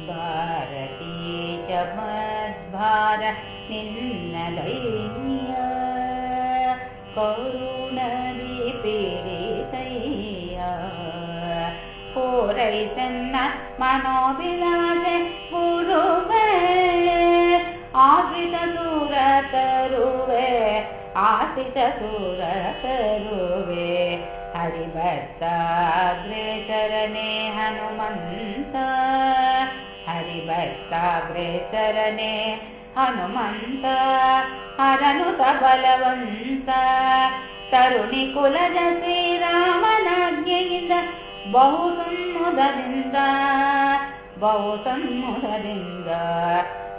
भारती च मद्भार करुणवि करुणविपीडितैया पोरै न मनोविलादे कुर्व आदित दूर कुर्वे। आदित सुरवे ಆಶ್ರಿತ ಸೂರ ತರುವೆ ಹರಿಭಕ್ತ ಅಗ್ರೇಸರನೇ ಹನುಮಂತ ಹರಿಭಕ್ತ ಅಗ್ರೇಸರನೇ ಹನುಮಂತ ಹರನುತ ಬಲವಂತ ತರುಣಿ ಕುಲದ ಶ್ರೀರಾಮನಾಜ್ಞೆಯಿಂದ ಬಹು ಸನ್ಮುದದಿಂದ ಬಹು ಸನ್ಮುದದಿಂದ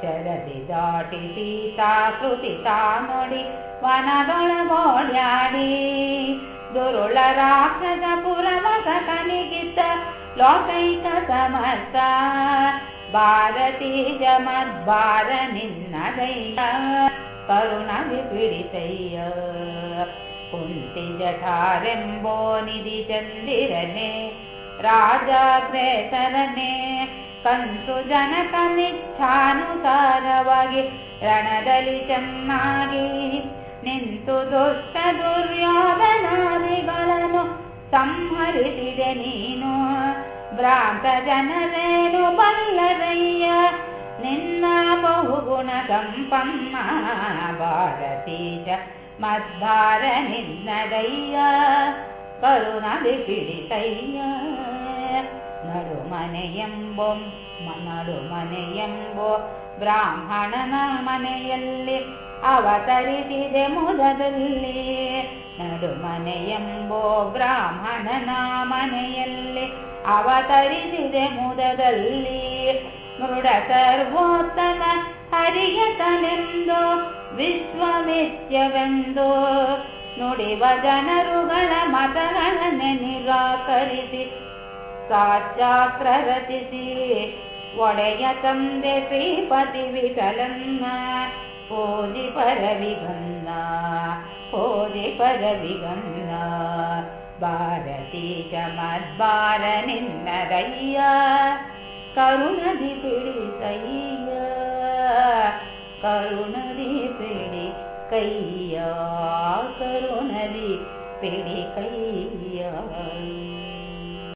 ಚರದಿ ದಾಟಿ ಸೀತಾಕೃತಿ ನೋಡಿ ವನದೊಳಗೋಡ್ಯಾಡಿ ದುರುಳ ರಾಕ್ಷಸ ಪುರವಸ ಕನಿಗಿದ್ದ ಲೋಕೈಕ ಸಮರ್ಥ ಭಾರತೀ ಜಮದ್ಭಾರ ನಿನ್ನದಯ್ಯ. ಕರುಣದಿ ಪಿಡಿತಯ್ಯ. ಕುಂತಿ ಜಠಾರೆಂಬೋ ನಿಧಿ ಚಂದಿರನೆ. ರಾಜಾಗ್ರೇಸರನೆ. ಕಂಸು ಜನಕ ನಿಷ್ಠಾನುಸಾರವಾಗಿ ರಣದಲ್ಲಿ ಚೆನ್ನಾಗಿ ನಿಂತು ದುಷ್ಟ ದುರ್ಯೋಧನಾದಿಗಳನ್ನು ಸಂಹರಿಸಿದೆ ನೀನು. ಭ್ರಾಂತ ಜನರೇನು ಬಲ್ಲರಯ್ಯ? ನಿನ್ನ ಬಹುಗುಣ ಸಂಪನ್ನ ಭಾರತೀಶ ಮದ್ಭಾರ ನಿನ್ನದಯ್ಯ. ಕರುಣದಿ ಪಿಡಿತಯ್ಯ ನಡುಮನೆಯೆಂಬೋ ನಡುಮನೆಯೆಂಬೋ ಬ್ರಾಹ್ಮಣನ ಮನೆಯಲ್ಲಿ ಅವತರಿಸಿದೆ ಮುದದಲ್ಲಿ. ನಡುಮನೆಯೆಂಬೋ ಬ್ರಾಹ್ಮಣನ ಮನೆಯಲ್ಲಿ ಅವತರಿಸಿದೆ ಮುದದಲ್ಲಿ. ಮೃಡ ಸರ್ವೋತ್ತಮ ಹರಿಯತನೆಂದು ವಿಶ್ವಮಿತ್ಯವೆಂದು ನುಡಿವ ಜನರುಗಳ ಮತಗಳನ್ನೇ ನಿರಾಕರಿಸಿ ಸಾಕ್ಷಾಸ್ತ್ರ ರಚಿಸಿ. ಒಡೆಯ ತಂದೆ ಶ್ರೀಪತಿ ವಿಠಲನ್ನ ಪೂಜಿ ಪರವಿಗನ್ನ ಪರವಿ ಪರವಿಗನ್ನ भारती जमद्बारुणदि पीडि कैया करुणदि पीडि कैया करुणदि पीडि कैया